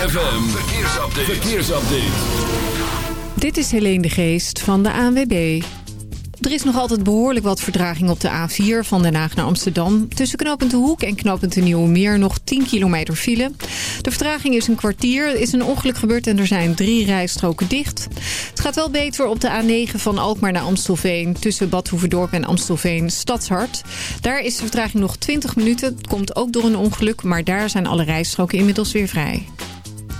ZFM, verkeersupdate. verkeersupdate. Dit is Helene de Geest van de ANWB. Er is nog altijd behoorlijk wat verdraging op de A4 van Den Haag naar Amsterdam. Tussen knooppunt Hoek en knooppunt De nog 10 kilometer file. De vertraging is een kwartier. Er is een ongeluk gebeurd en er zijn drie rijstroken dicht. Het gaat wel beter op de A9 van Alkmaar naar Amstelveen... tussen Bad Hoeverdorp en Amstelveen Stadshart. Daar is de vertraging nog 20 minuten. Het komt ook door een ongeluk, maar daar zijn alle rijstroken inmiddels weer vrij.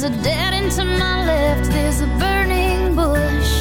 There's a dead end to my left, there's a burning bush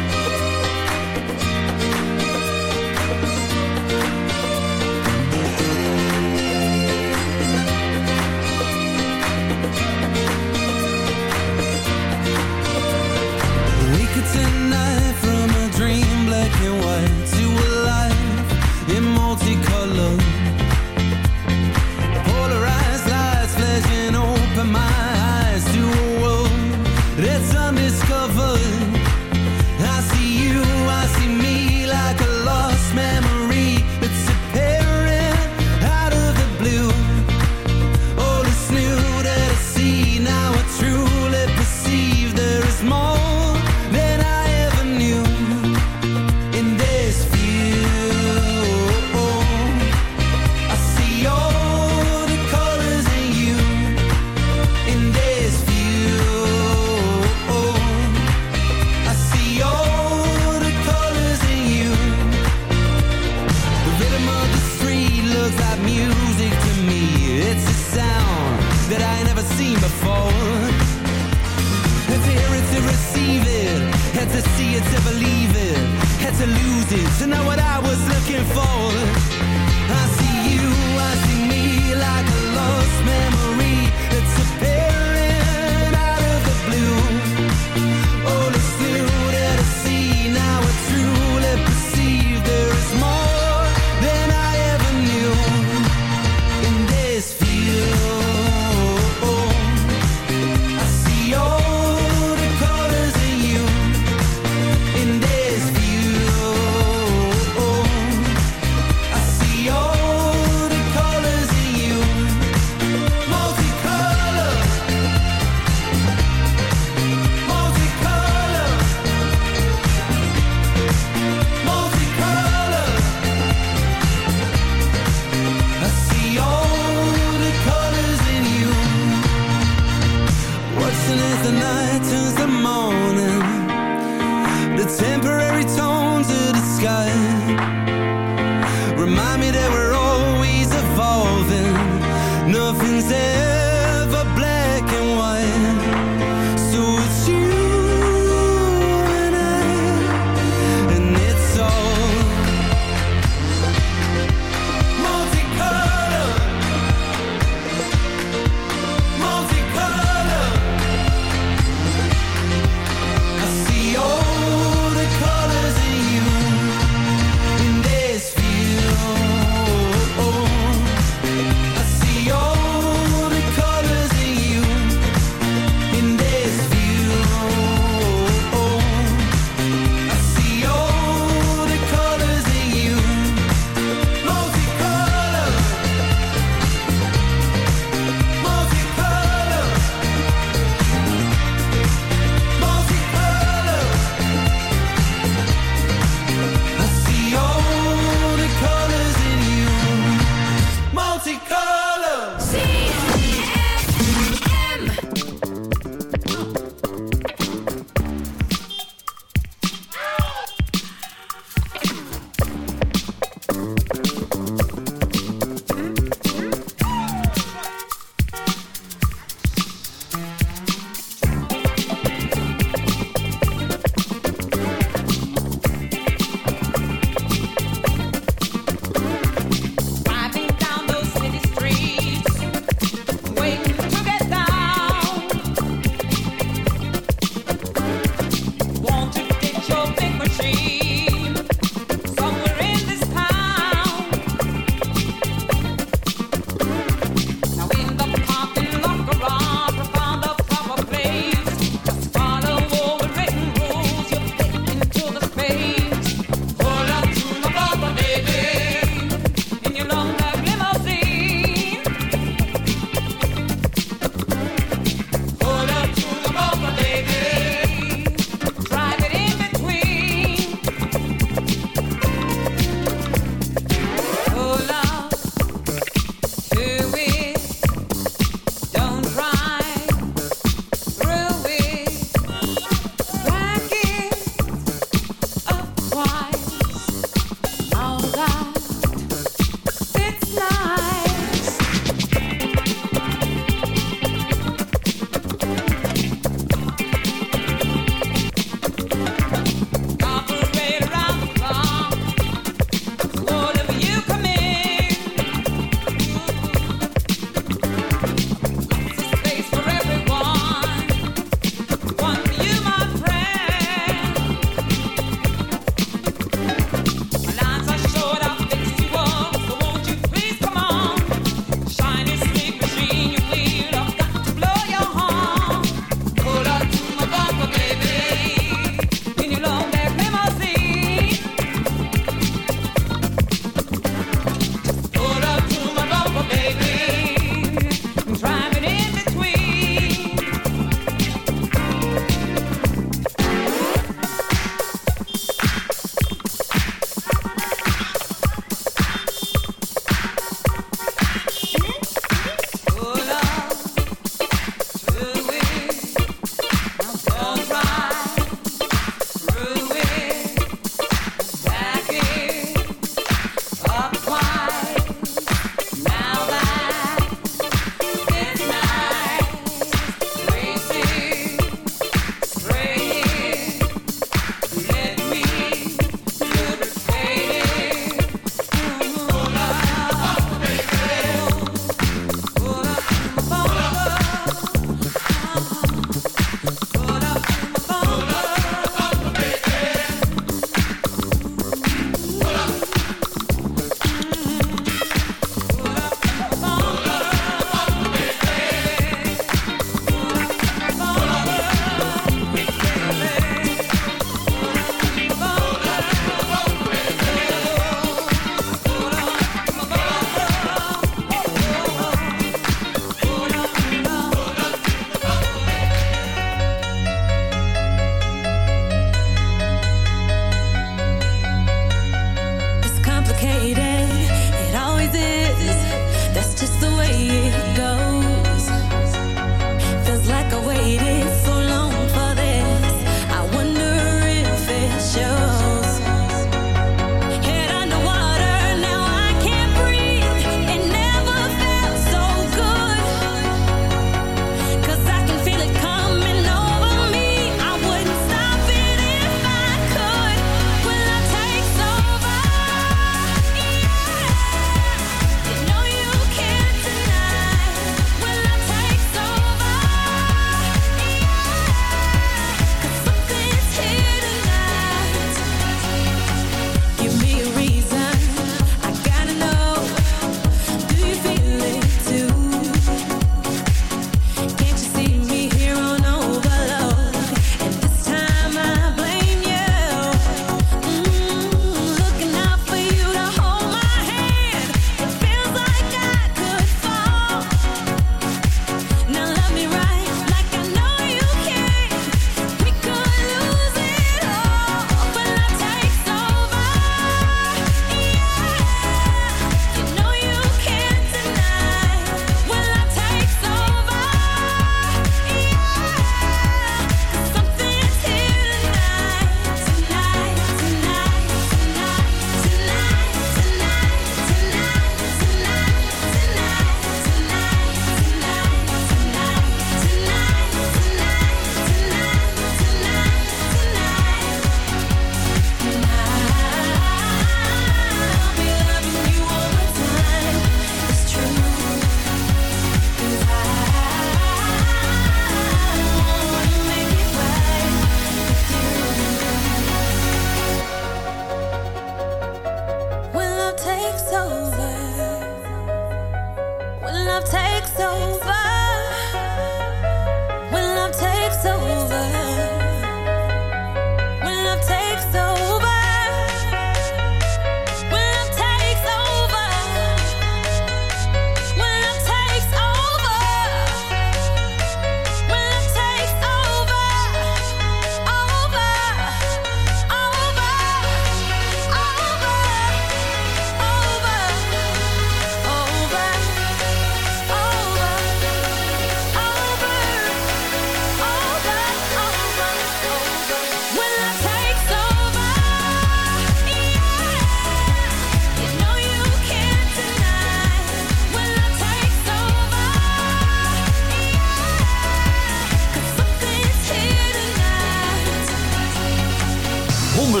106.9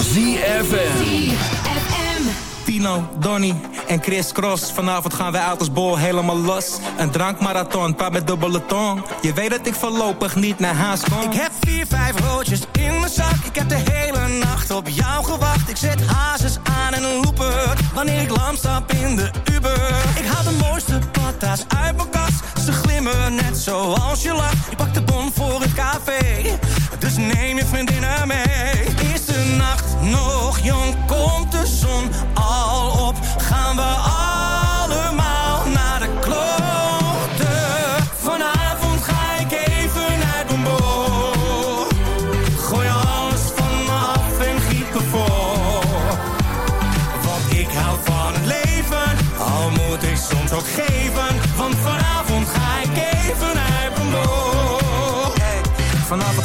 ZFM. Tino, Donny en Chris Cross. Vanavond gaan wij uit als bol helemaal los. Een drankmarathon, paar met dubbele tong. Je weet dat ik voorlopig niet naar huis kom. Ik heb vier, vijf roodjes in mijn zak. Ik heb de hele nacht op jou gewacht. Ik zet hazes aan en een looper. Wanneer ik lam stap in de Uber. Ik haal de mooiste patas uit mijn kast. Ze glimmen net zoals je lacht. Ik pak de bon voor het café. Dus neem je vriendinnen mee. Is de nacht nog jong? Komt de zon al op? Gaan we allemaal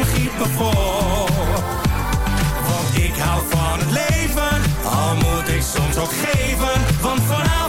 en giet me vol. Want ik hou van het leven, al moet ik soms ook geven. Want vanavond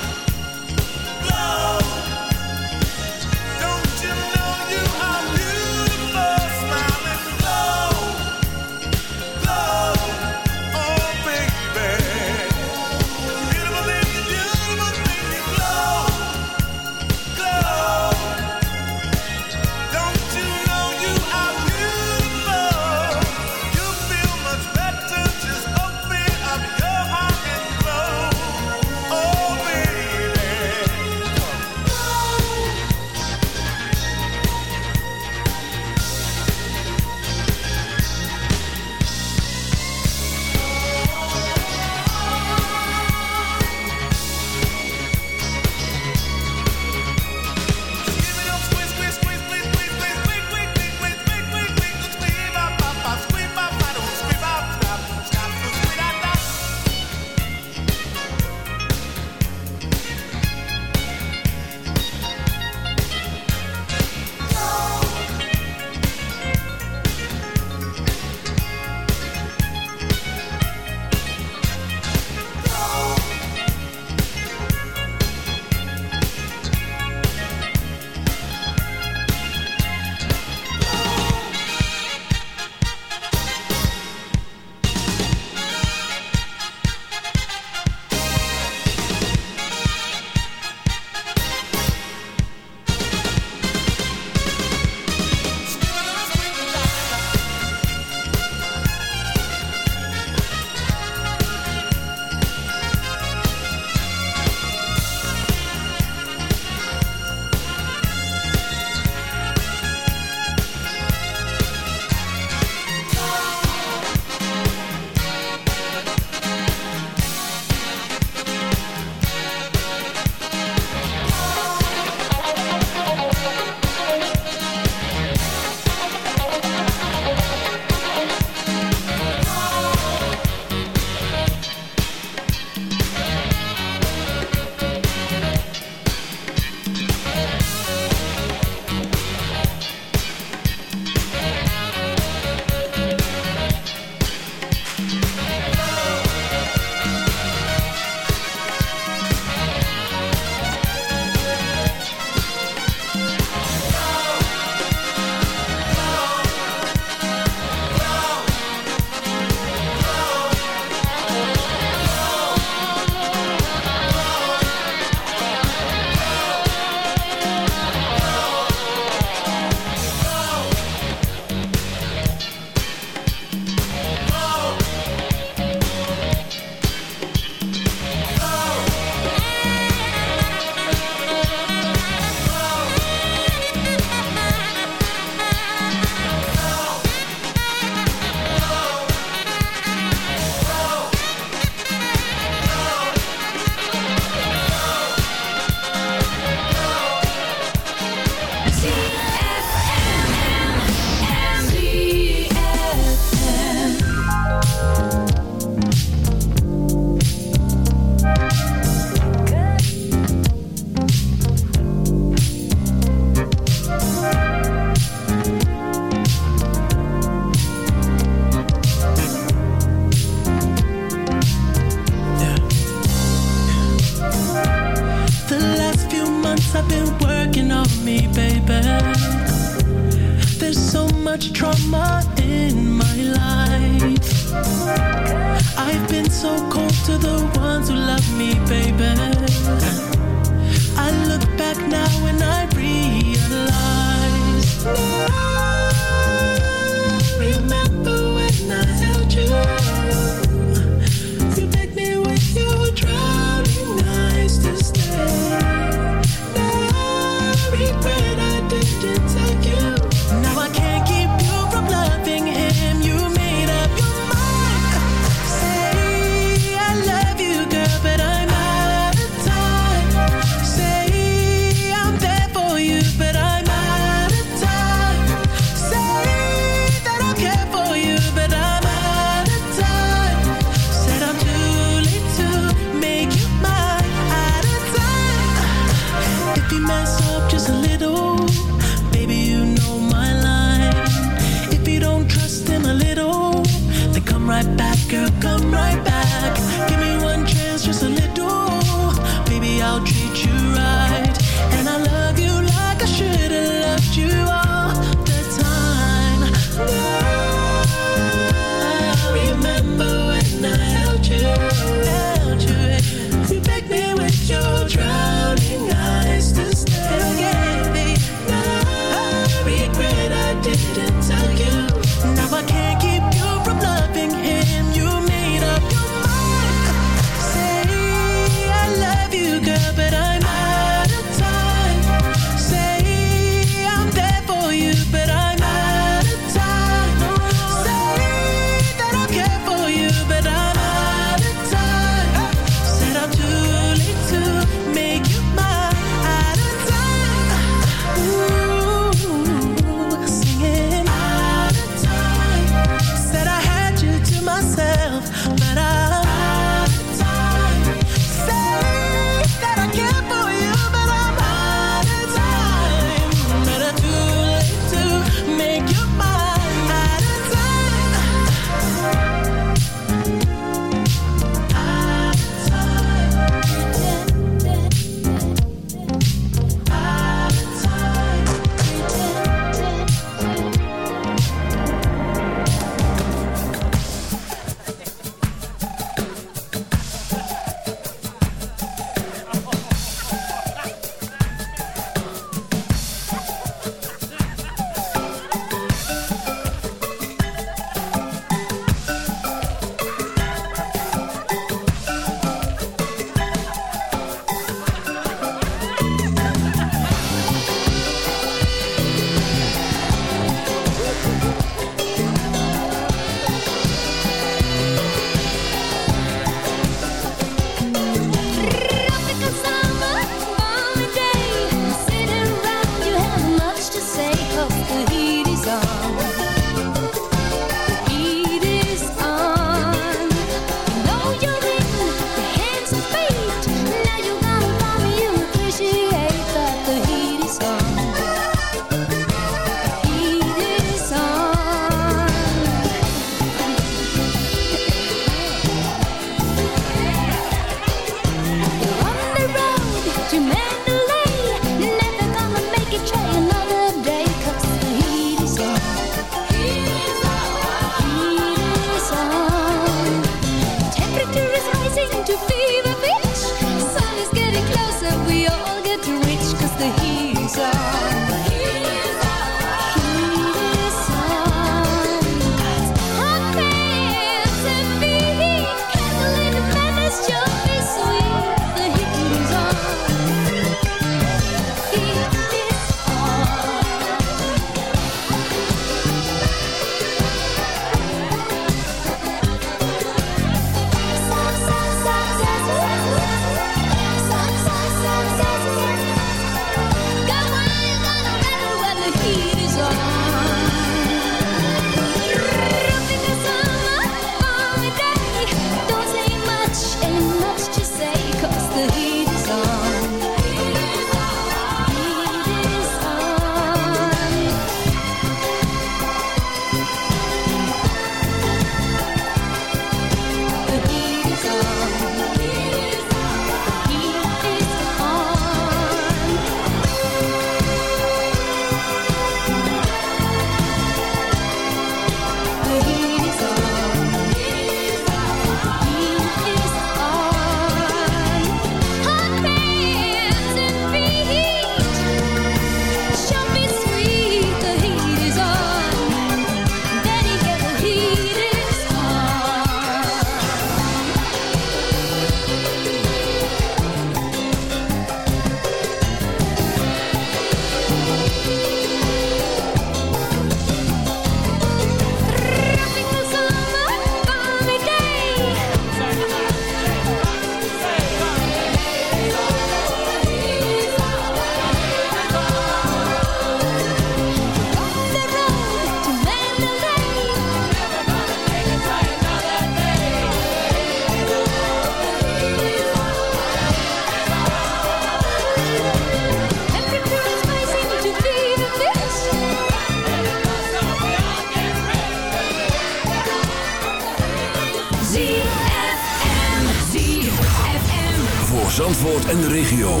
voor Zandvoort en de regio.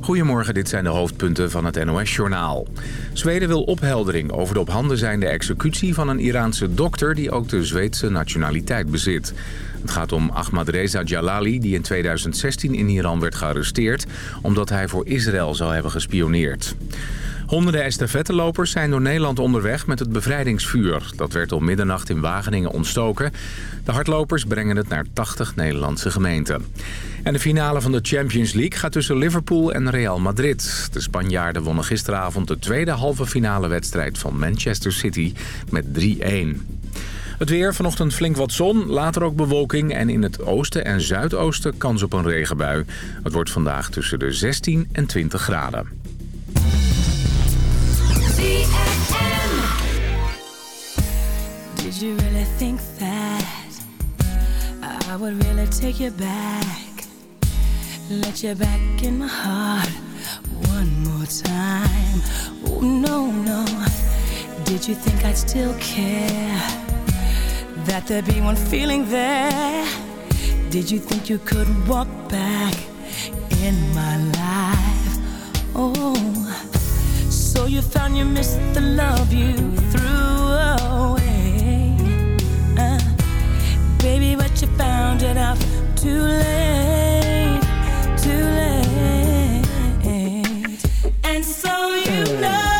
Goedemorgen, dit zijn de hoofdpunten van het NOS-journaal. Zweden wil opheldering over de op handen zijnde executie van een Iraanse dokter... die ook de Zweedse nationaliteit bezit. Het gaat om Ahmad Reza Jalali, die in 2016 in Iran werd gearresteerd... omdat hij voor Israël zou hebben gespioneerd. Honderden estafettelopers zijn door Nederland onderweg met het bevrijdingsvuur. Dat werd om middernacht in Wageningen ontstoken. De hardlopers brengen het naar 80 Nederlandse gemeenten. En de finale van de Champions League gaat tussen Liverpool en Real Madrid. De Spanjaarden wonnen gisteravond de tweede halve finale wedstrijd van Manchester City met 3-1. Het weer, vanochtend flink wat zon, later ook bewolking... en in het oosten en zuidoosten kans op een regenbui. Het wordt vandaag tussen de 16 en 20 graden. Did you really think that I would really take you back? Let you back in my heart one more time. Oh, no, no. Did you think I'd still care? That there'd be one feeling there? Did you think you could walk back in my life? Oh, so you found you missed the love you threw away. But you found it out too late, too late. And so you know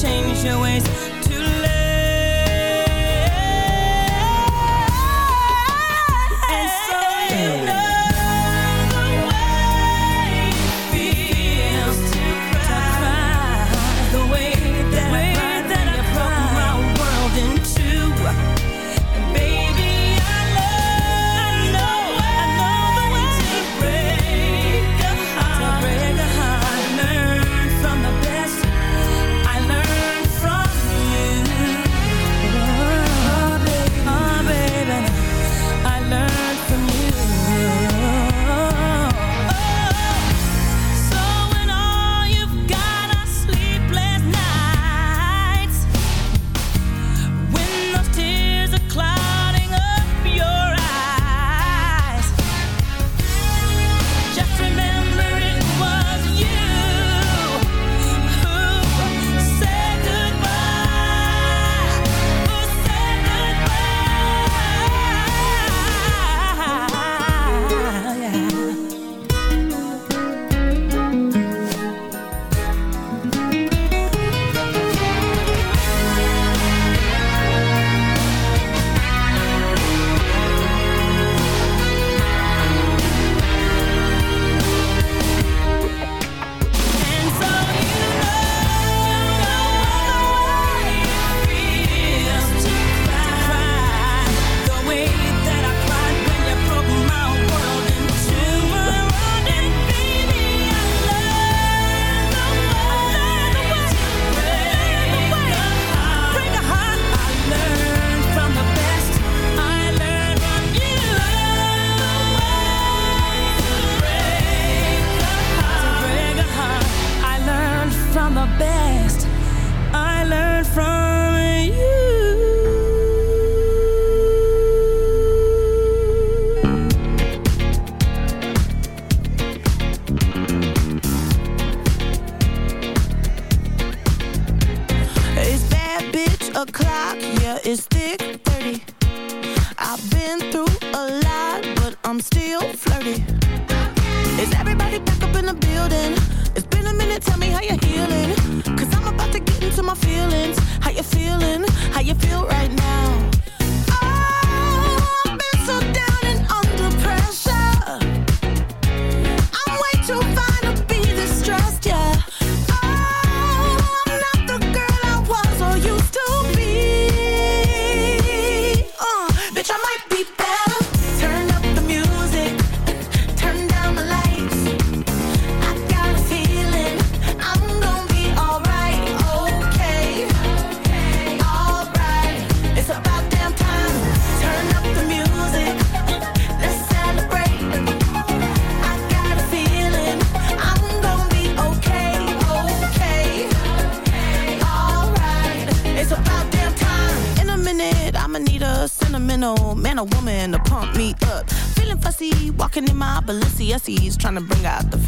change your ways. Jesse's trying to bring out the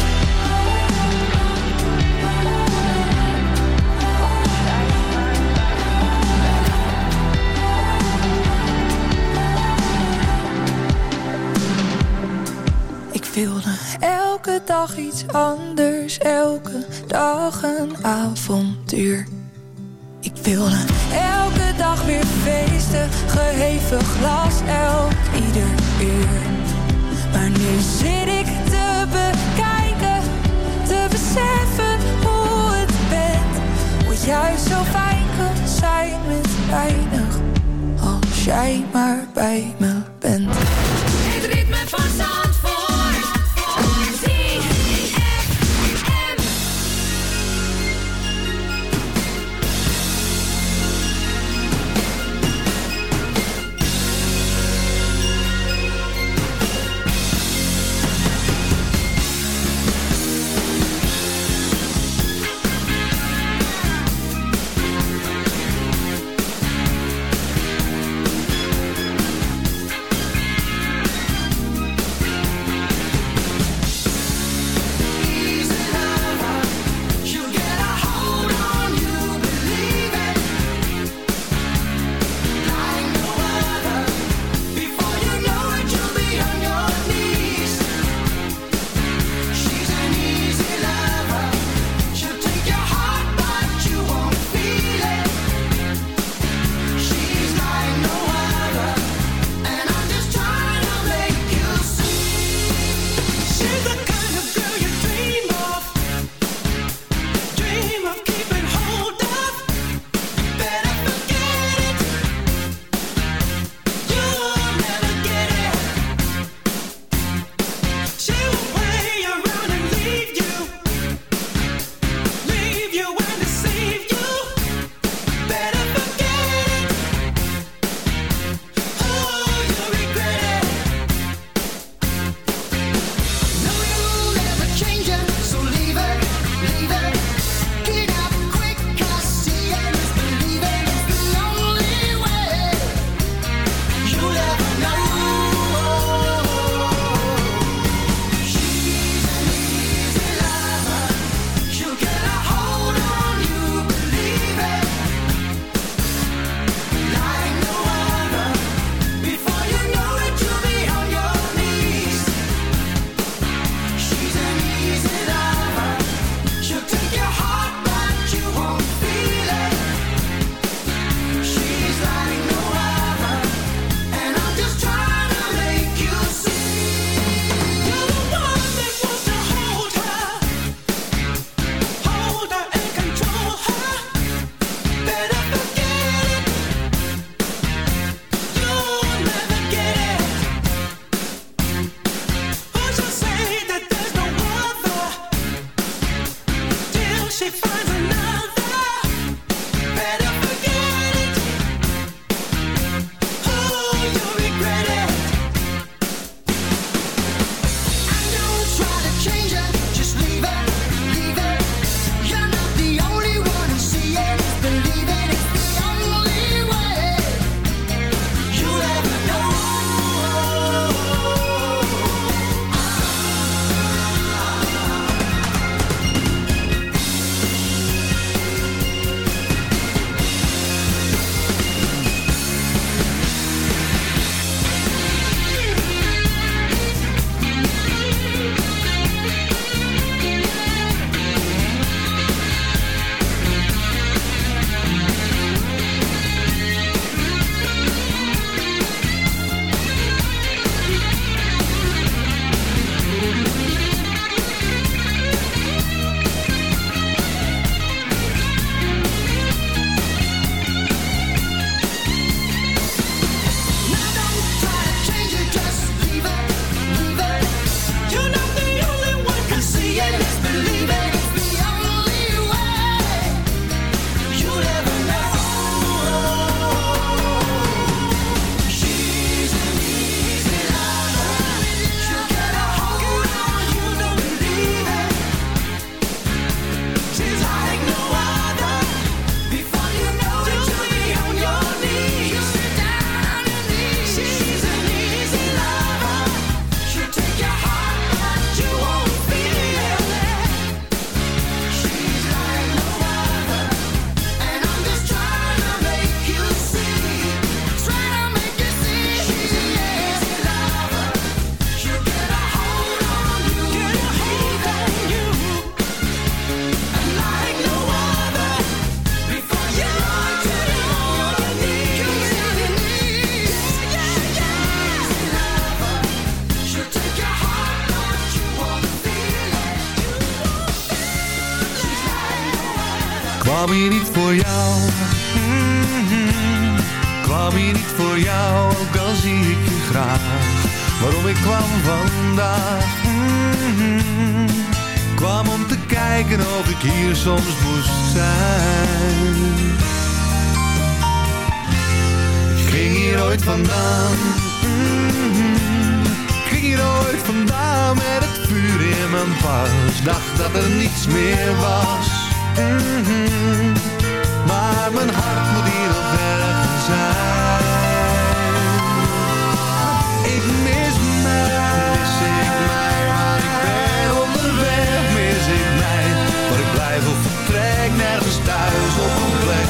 Wilde elke dag iets anders, elke dag een avontuur. Ik wilde elke dag weer feesten, geheven glas elk ieder uur. Maar nu zit ik te bekijken, te beseffen hoe het bent. Hoe juist zo fijn kan zijn met weinig, als jij maar bij me bent. Het ritme van Zandvoort. Kwam hier niet voor jou, mhm. kwam hier niet voor jou, ook al zie ik je graag. Waarom ik kwam vandaag, mhm. kwam om te kijken of ik hier soms moest zijn. Ik ging hier ooit vandaan, mhm. ik ging hier ooit vandaan met het vuur in mijn pas. Dacht dat er niets meer was. Mhm. Maar mijn hart moet hier nog ergens zijn. Ik mis mij, mis ik mij, waar ik ben onderweg, mis ik mij. Waar ik blijf of vertrek, nergens thuis op een plek.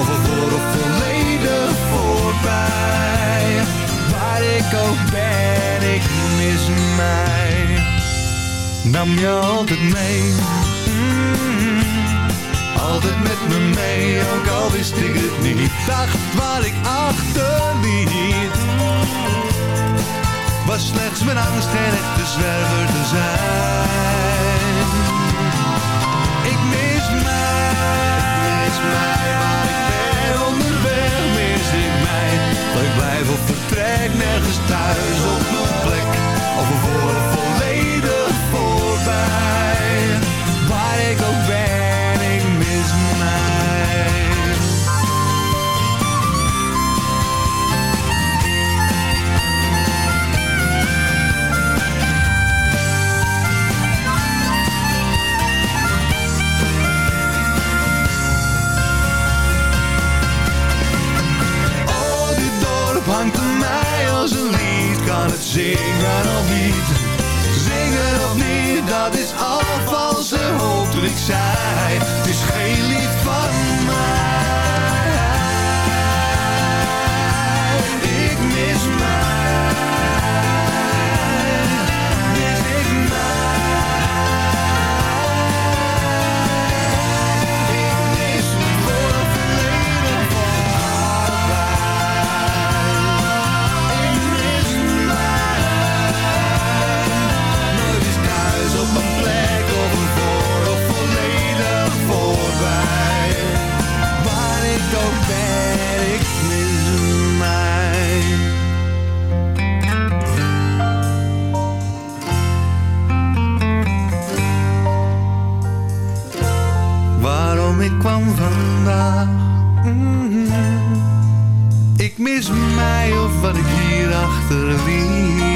Of een of volledig voorbij. Waar ik ook ben, ik mis mij. Nam je altijd mee. Altijd met me mee, ook al wist ik het niet. Dacht wat ik achterliet. Was slechts mijn angst geen echte zwerver te zijn. Ik mis mij, mis mij, waar ik ben onderweg, mis ik mij. Dat ik blijf of vertrek, nergens thuis op mijn plek. Of voor volledig voorbij. Waar ik ook het zingen of niet? Zingen of niet, dat is al valse hoop toen ik zei. Het is geen lied ik kwam vandaag. Mhm. Ik mis mij of wat ik hier achter achterliet.